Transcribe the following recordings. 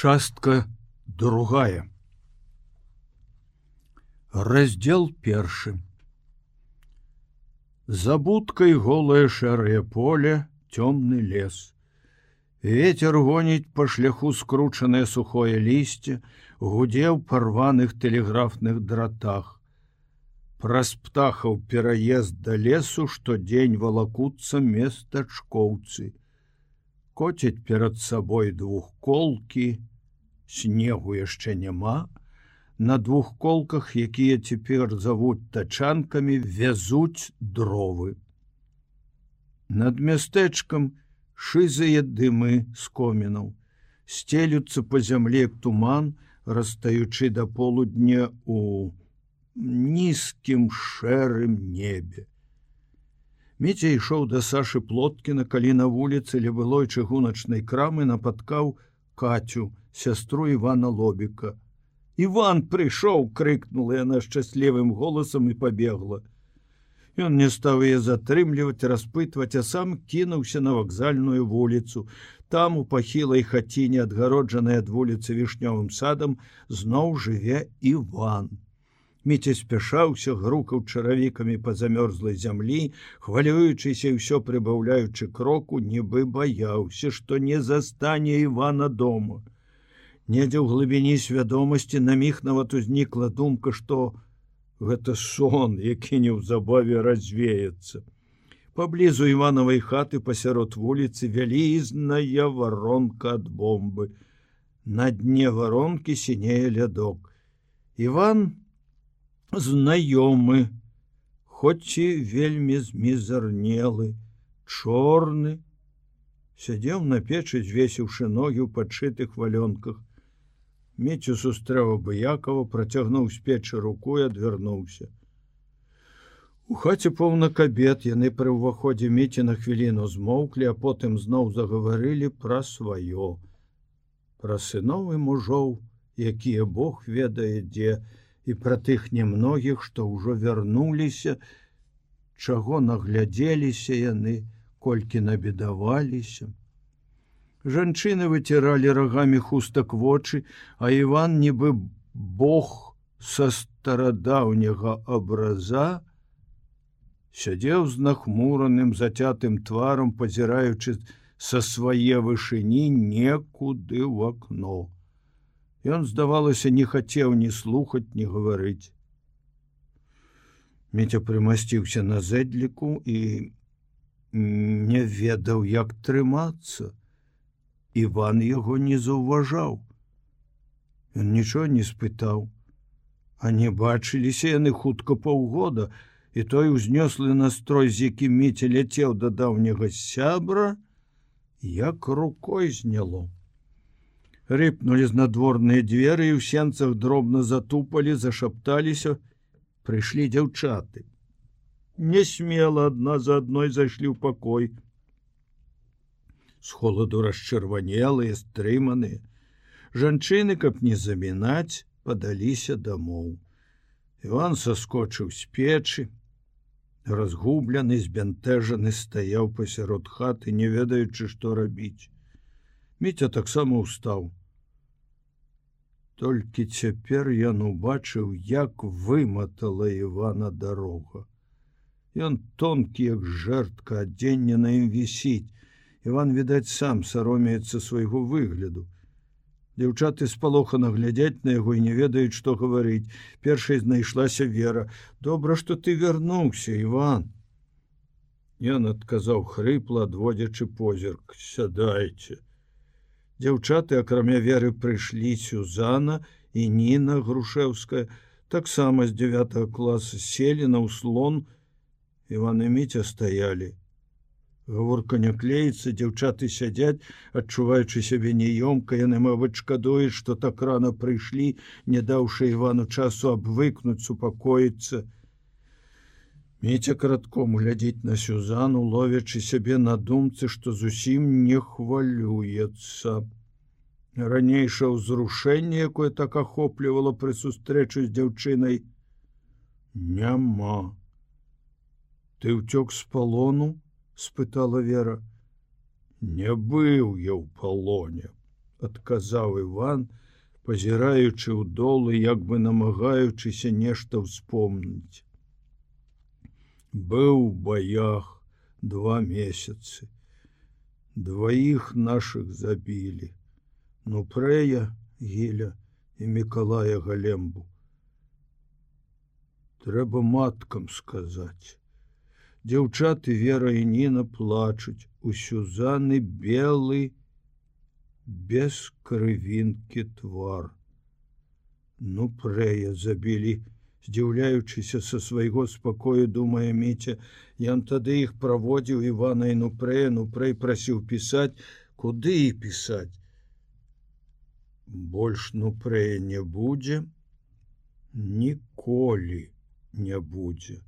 Частка другая. Раздзел першы. За будкай голае шэрае поле, цёмны лес. Вецер гоніць па шляху скручанае сухое лісце, гудзеў парваных тэлеграфных дратах. Праз птахаў пераезд да лесу штодзень валакуцца местачкоўцы коцяць перад сабой двухколкі, снегу яшчэ няма. На двух колках, якія цяпер завуць тачанкамі, вязуць дровы. Над мястэчкам шызыя дымы з комінаў, сцелюцца па зямле туман, расстаючы да полудня у нізкім шэрым небе. Міця ішоў да Сашы плоткіна, калі на вуліцы ля былой чыгуначнай крамы напаткаў кацю, сястру Івана лобіка. Іван прыйшоў, крыкнула яна шчаслівым голасам і пабегла. Ён не стаў яе затрымліваць, распытваць, а сам кінуўся на вакзальную вуліцу. Там у пахілай хаціне, адгароджанай ад вуліцы вішнёвым садам, зноў жыве Іван. Міця спяшаўся, грукаў чаравікамі па замёрзлай зямлі, хвалюючыся ўсё прыбаўляючы кроку, нібы баяўся, што не застане Івана дома. Недзе ў глыбіні свядомасці на міг нават узнікла думка, што гэта сон, які неўзабаве развеецца. Паблізу Іванавай хаты пасярод вуліцы вялізная варонка ад бомбы. На дне варонкі сінее лядок. Іван знаёмы, хоць і вельмі змізарнелы, чорны, сядзеў на печы, звесіўшы ногі ў падшытых валёнках. Мецю сустрэў абыякова, працягнуў з печы руку і адвярнуўся. У хаце поўна кабет яны пры ўваходзе меці на хвіліну змоўклі, а потым зноў загаварылі пра сваё. Пра сыноў і мужоў, якія Бог ведае, дзе, і пра тых немногіх, што ўжо вярнуліся, чаго наглядзеліся яны, колькі набедаваліся. Жанчыны выціралі рагамі хустак вочы, а Іван нібы Бог са старадаўняга абраза, сядзеў з нахмураным зацятым тварам, пазіраючы са свае вышыні некуды ў акно. Ён, здавалася, не хацеў ні слухаць, ні гаварыць. Меця прымасціўся на зэдліку і не ведаў, як трымацца. Іван яго не заўважаў. Ён нічого не спытаў, а не бачыліся яны хутка паўгода, і той узнёслы настрой, з якім міця ляцеў да даўняга сябра, як рукой зняло рыпнули з надворныя дзверы і ў сенцах дробна затупалі зашапталіся. Прыйшлі дзяўчаты. Не смела адна за адной зайшлі ў пакой. З холаду расчырванелыя стрыманыя. Жанчыны каб не замінаць падаліся дамоў. Іван соскочыў з печы. Разгублены збянтэжаны стаяў пасярод хаты не ведаючы што рабіць. Міця таксама устаў Толькі цяпер ён убачыў, як выматала Івана дарога. Ён тонкі, як жертка адзення на ім вісіць. Іван, відаць, сам саромеецца свайго выгляду. Дзяўчаты спалоха наглядзяць на яго і не ведаюць, што гаварыць. Першай знайшлася вера. Добра, што ты вярнуўся, Іван. Ён адказаў хрыпла, адводзячы позірк, сядайце дзяўчаты акрамя веры прыйшлі сюзана і ніна грушеўская таксама з 9 класа селі на ўслон. Иван і міця стаялі. Гаворка не клеіцца дзяўчаты сядзяць. Адчуваючы сябе неёмка яны мабыць шкадуюць што так рано прыйшлі не даўшы ивану часу абвыкнуць супакоіцца Меця каратком глядзець на сюзану, ловячы сябе на думцы, што зусім не хвалюецца. Ранейшае ўзрушэнне, якое так ахоплівала пры сустрэчу з дзяўчынай, няма. Ты ўцёк з палону, спытала вера. Не быў я ў палоне, адказаў Іван, пазіраючы ў долы, як бы намагаючыся нешта ўспомніць. Быў у баях два месяцы. Дваіх наших забілі. Ну прэя, гіля і Миколая Галембу. Трэба маткам сказаць. Дзяўчаты вера і Ніна плачуць, у сюзаны белы, без крывінкі твар. Ну прэя забілі, здзіўляючыся са свайго спакою, думае міця, Ён тады іх праводзіў Івана і нупрэя, нупрэй прасіў пісаць, куды і пісаць. Больш нупрэя не будзе, ніколі не будзе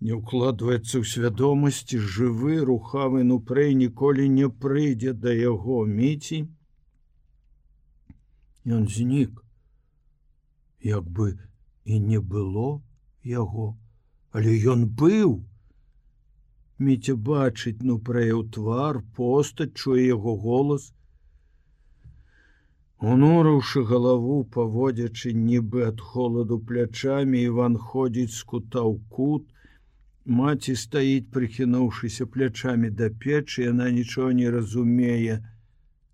не ўкладваецца ў свядомасці жывы рухавы нупрэй ніколі не прыйдзе да яго міці ён знік як бы і не было яго. Але ён быў. Міця бачыць нупрэў твар постаць чуе яго голос унурыўшы галаву паводзячы нібы ад холаду плячамі Іван ходзіць з кута ў кут. Маці стаіць, прыхінуўшыся плячамі да печы, яна нічого не разумее.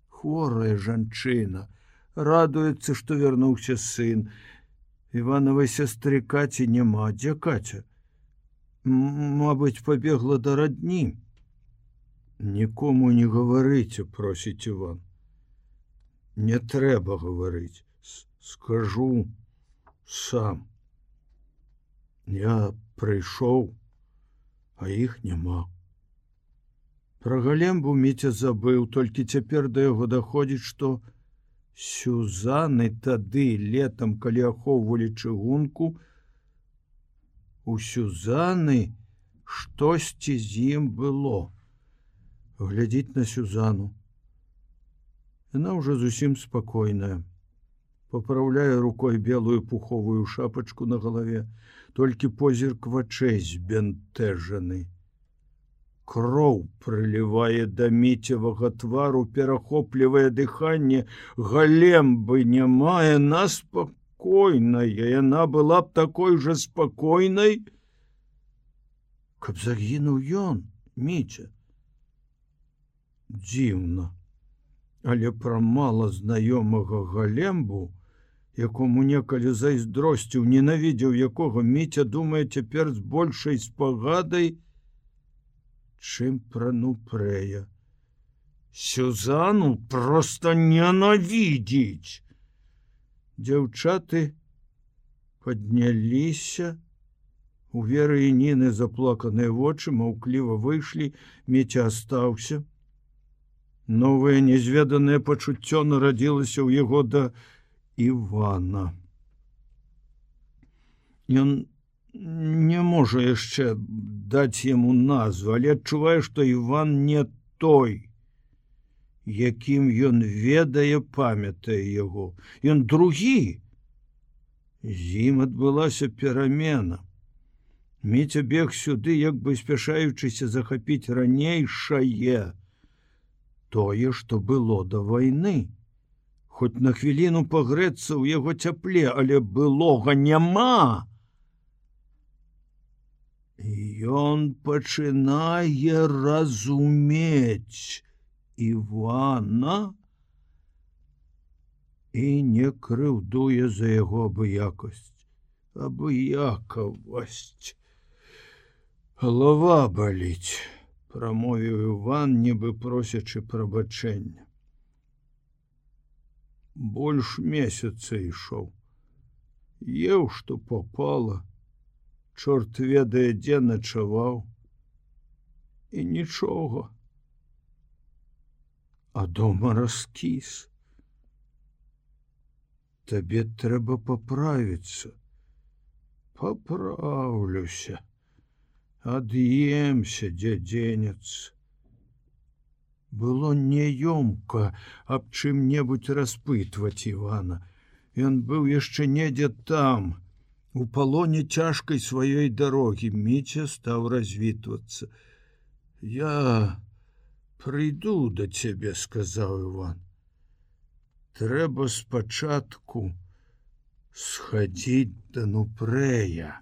Хворая жанчына, радуецца, што вярнуўся сын. Іванавай сястры каці няма, дзе каця. Мабыць, пабегла да радні. Нікому не гаварыце, просіць Іван. Не трэба гаварыць, скажу сам. Я прыйшоў, а іх няма. Пра галембу міця забыў, толькі цяпер да яго даходзіць, што сюзаны тады летом, калі ахоўвалі чыгунку, у сюзаны штосьці з ім было. Глядзіць на сюзану. Яна ўжо зусім спакойная. Папраўляе рукой белую пуховую шапачку на галаве, толькі позірк вачэй збянтэжаны. Кроў прылівае да міцевага твару, перахоплівае дыханне, галем бы не мае на спакойная, яна была б такой жа спакойнай, каб загінуў ён, міця. Дзіўна, але пра мала знаёмага галембу, якому некалі зайздросціў ненавідзеў якога міця думае цяпер з большай спагадай чым прану прэя сюзану просто ненавідзіць дзяўчаты падняліся. У веры і ніны заплаканыя вочы маўкліва выйшлі. Меця астаўся. Новае незведанае пачуццё нарадзілася ў яго да Івана. Ён не можа яшчэ даць яму назву, але адчувае, што Іван не той, якім ён ведае, памятае яго. Ён другі. З ім адбылася перамена. Міця бег сюды, як бы спяшаючыся захапіць ранейшае тое, што было да вайны хоць на хвіліну пагрэцца ў яго цяпле, але былога няма. Ён пачынае разумець Івана і не крыўдуе за яго абыякасць, абыякавасць. Голова баліць, прамовіў Іван, нібы просячы прабачэння. Больш месяца ішоў. Еў што попала чорт ведае дзе начаваў. І нічога. А дома раскіс. Табе трэба паправіцца. Паправлюся. Ад'емся дзядзенец было неёмка аб чым-небудзь распытваць Івана. Ён быў яшчэ недзе там. У палоне цяжкай сваёй дарогі міця стаў развітвацца. Я прыйду да цябе, сказаў Іван. трэба спачатку схадзіць да нупрэя